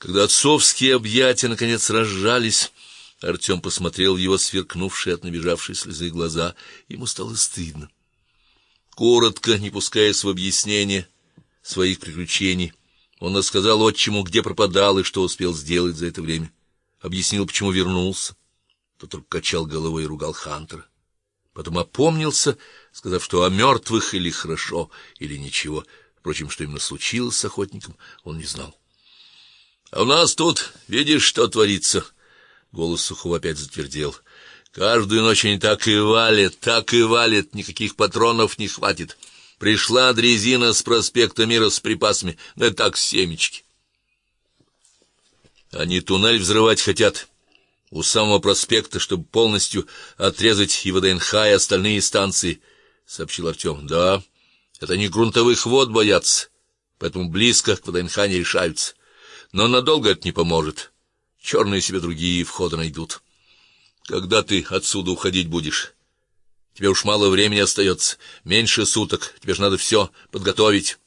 Когда отцовские объятия наконец разжались, Артем посмотрел в его сверкнувшие от набежавшей слезы глаза, ему стало стыдно. Коротко, не пускаясь в объяснение своих приключений, он рассказал отчиму, где пропадал и что успел сделать за это время. Объяснил, почему вернулся. Тот только качал головой и ругал Хантера. Потом опомнился, сказав, что о мертвых или хорошо, или ничего. Впрочем, что именно случилось с охотником, он не знал. А у нас тут, видишь, что творится? Голос Сухого опять затвердел. Каждую ночь они так и валят, так и валят, никаких патронов не хватит. Пришла дрезина с проспекта Мира с припасами, ну, так семечки. Они туннель взрывать хотят у самого проспекта, чтобы полностью отрезать и ВДНХ, и остальные станции, сообщил Артем. Да, это не грунтовых вод боятся, поэтому близко к ВДНХ не решаются. Но надолго это не поможет. Черные себе другие входы найдут. Когда ты отсюда уходить будешь? Тебе уж мало времени остается, меньше суток. Тебе же надо все подготовить.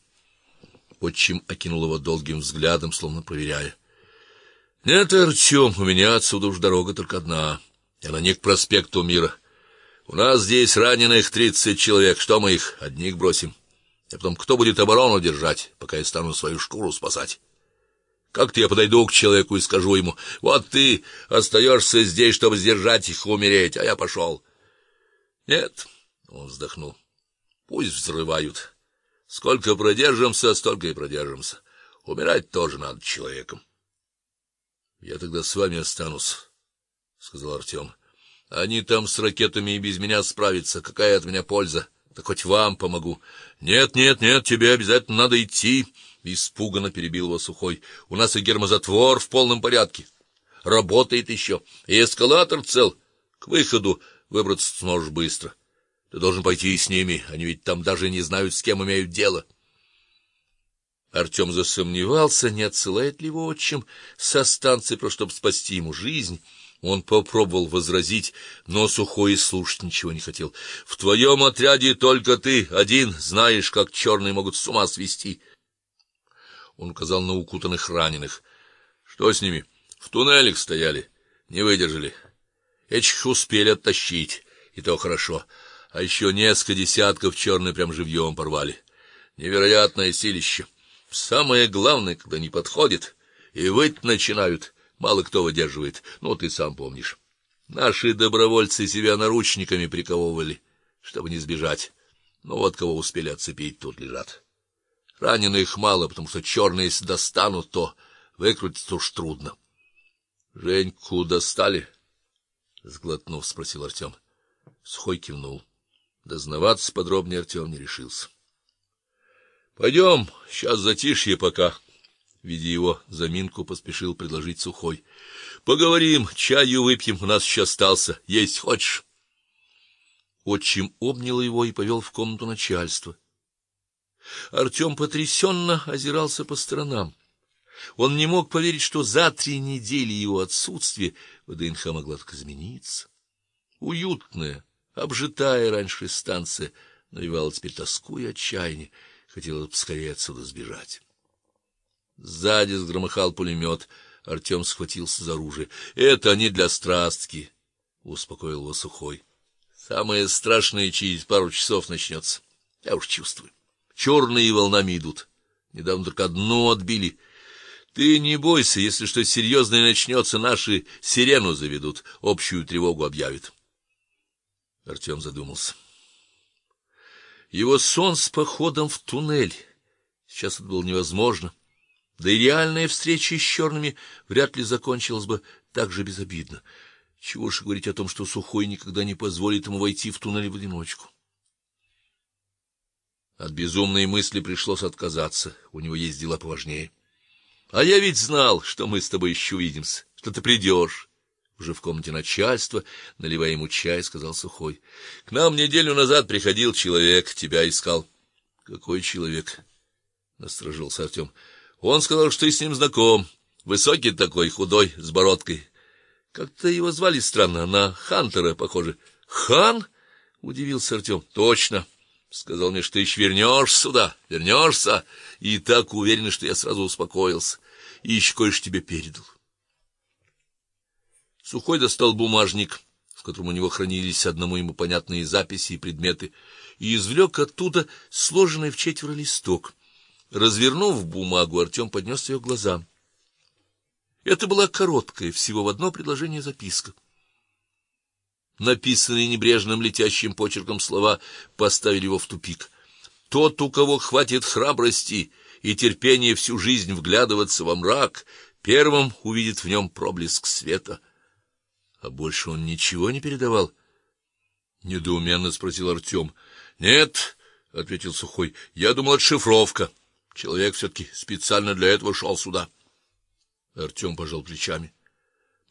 Отчим окинул его долгим взглядом, словно проверяя. Нет, Артем, у меня отсюда уж дорога только одна. И она не к проспекту Мира. У нас здесь раненых тридцать человек. Что мы их одних бросим? А потом кто будет оборону держать, пока я стану свою шкуру спасать? Как-то я подойду к человеку и скажу ему: "Вот ты остаешься здесь, чтобы сдержать их умереть, а я пошел». Нет, он вздохнул. Пусть взрывают. Сколько продержимся, столько и продержимся. Умирать тоже надо человеком. Я тогда с вами останусь, сказал Артем. Они там с ракетами и без меня справятся. Какая от меня польза? Да хоть вам помогу. Нет, нет, нет, тебе обязательно надо идти. Испуганно перебил его сухой. У нас и гермозатвор в полном порядке. Работает еще. И эскалатор цел. К выходу выбраться сможешь быстро. Ты должен пойти с ними, они ведь там даже не знают, с кем имеют дело. Артем засомневался, не отсылает ли его отчим со станции, просто чтобы спасти ему жизнь. Он попробовал возразить, но сухой и слушать ничего не хотел. В твоем отряде только ты один знаешь, как черные могут с ума свести. Он указал на укутанных раненых. Что с ними? В туннелях стояли, не выдержали. Этих успели оттащить, и то хорошо. А еще несколько десятков черные прям живьем порвали. Невероятное силище. Самое главное, когда не подходит и выть начинают, мало кто выдерживает. Ну ты сам помнишь. Наши добровольцы себя наручниками приковывали, чтобы не сбежать. Но вот кого успели отцепить, тут лежат. Раненых мало, потому что черные если достанут, то выкрутиться уж трудно. Женьку достали? сглотнув, спросил Артем. Сухой кивнул. Дознаваться подробнее Артем не решился. Пойдем, сейчас затишье пока. Видя его заминку, поспешил предложить Сухой. Поговорим, чаю выпьем, у нас еще остался. Есть хочешь? Отчим обнял его и повел в комнату начальства. Артем потрясенно озирался по сторонам. Он не мог поверить, что за три недели его отсутствия ВДНХ могла так измениться. Уютная, обжитая раньше станция навевала теперь тоску и отчаяние, хотела поскорее отсюда сбежать. Сзади сгромыхал пулемет. Артем схватился за оружие. Это не для страстки, успокоил его сухой. Самое страшное через пару часов начнется. Я уж чувствую. Черные волнами идут. Недавно только одно отбили. Ты не бойся, если что серьезное начнется, наши сирену заведут, общую тревогу объявят. Артем задумался. Его сон с походом в туннель сейчас это было невозможно. Да и реальная встреча с черными вряд ли закончилась бы так же безобидно. Чего ж говорить о том, что Сухой никогда не позволит ему войти в туннель в одиночку. От безумной мысли пришлось отказаться. У него есть дела поважнее. А я ведь знал, что мы с тобой еще увидимся, что ты придешь. Уже в комнате начальства, наливая ему чай, сказал Сухой: "К нам неделю назад приходил человек, тебя искал". "Какой человек?" насторожился Артем. "Он сказал, что ты с ним знаком. Высокий такой, худой, с бородкой. Как-то его звали странно, на Хантера похоже". "Хан?" удивился Артем. "Точно. Сказал мне, что ты еще вернешься сюда, вернешься, и так уверен, что я сразу успокоился. и еще кое-что тебе передал. Сухой достал бумажник, в котором у него хранились одному ему понятные записи и предметы, и извлек оттуда сложенный в четверо листок. Развернув бумагу, Артем поднес ее к глазам. Это была короткая, всего в одно предложение записка. Написанные небрежным летящим почерком слова поставили его в тупик. Тот, у кого хватит храбрости и терпения всю жизнь вглядываться во мрак, первым увидит в нем проблеск света. А больше он ничего не передавал. Недоуменно спросил Артем. — Нет, ответил Сухой. Я думал, это шифровка. Человек все таки специально для этого шел сюда. Артем пожал плечами.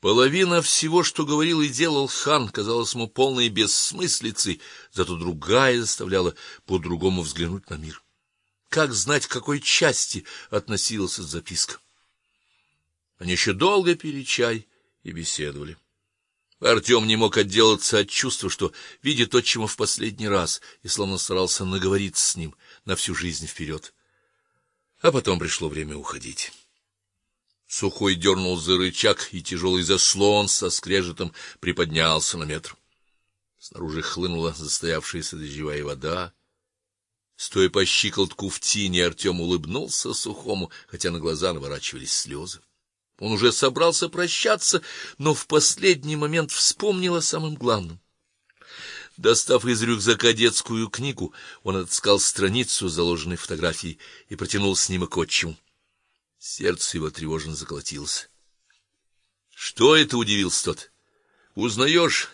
Половина всего, что говорил и делал хан, казалась ему полной бессмыслицей, зато другая заставляла по-другому взглянуть на мир. Как знать, к какой части относилась эта записка? Они еще долго пили чай и беседовали. Артем не мог отделаться от чувства, что видит отчима в последний раз, и словно старался наговориться с ним на всю жизнь вперед. А потом пришло время уходить. Сухой дернул за рычаг, и тяжелый заслон со скрежетом приподнялся на метр. Снаружи хлынула застоявшаяся дождевая вода. Стоя по щиколотку в тине, Артем улыбнулся Сухому, хотя на глаза наворачивались слезы. Он уже собрался прощаться, но в последний момент вспомнил о самом главном. Достав из рюкзака детскую книгу, он отыскал страницу, заложенной фотографией, и протянул снимок отчиму. Сердце его тревожно заколотилось. Что это удивился тот? Узнаешь?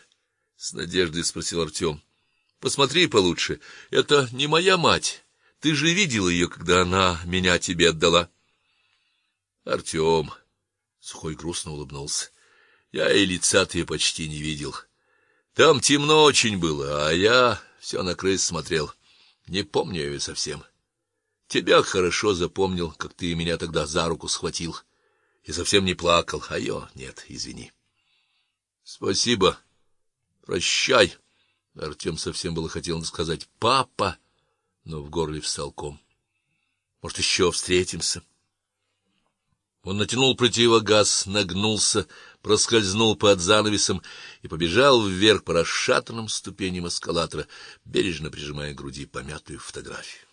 с надеждой спросил Артем. — Посмотри получше. Это не моя мать. Ты же видел ее, когда она меня тебе отдала. Артем сухой грустно улыбнулся. Я и лица-то почти не видел. Там темно очень было, а я все на крыс смотрел. Не помню ее совсем. Тебя хорошо запомнил, как ты меня тогда за руку схватил. И совсем не плакал, а я нет, извини. Спасибо. Прощай. Артем совсем было хотел сказать папа, но в горле встал ком. Может, еще встретимся. Он натянул противогаз, нагнулся, проскользнул под занавесом и побежал вверх по расшатанным ступеням эскалатора, бережно прижимая к груди помятую фотографию.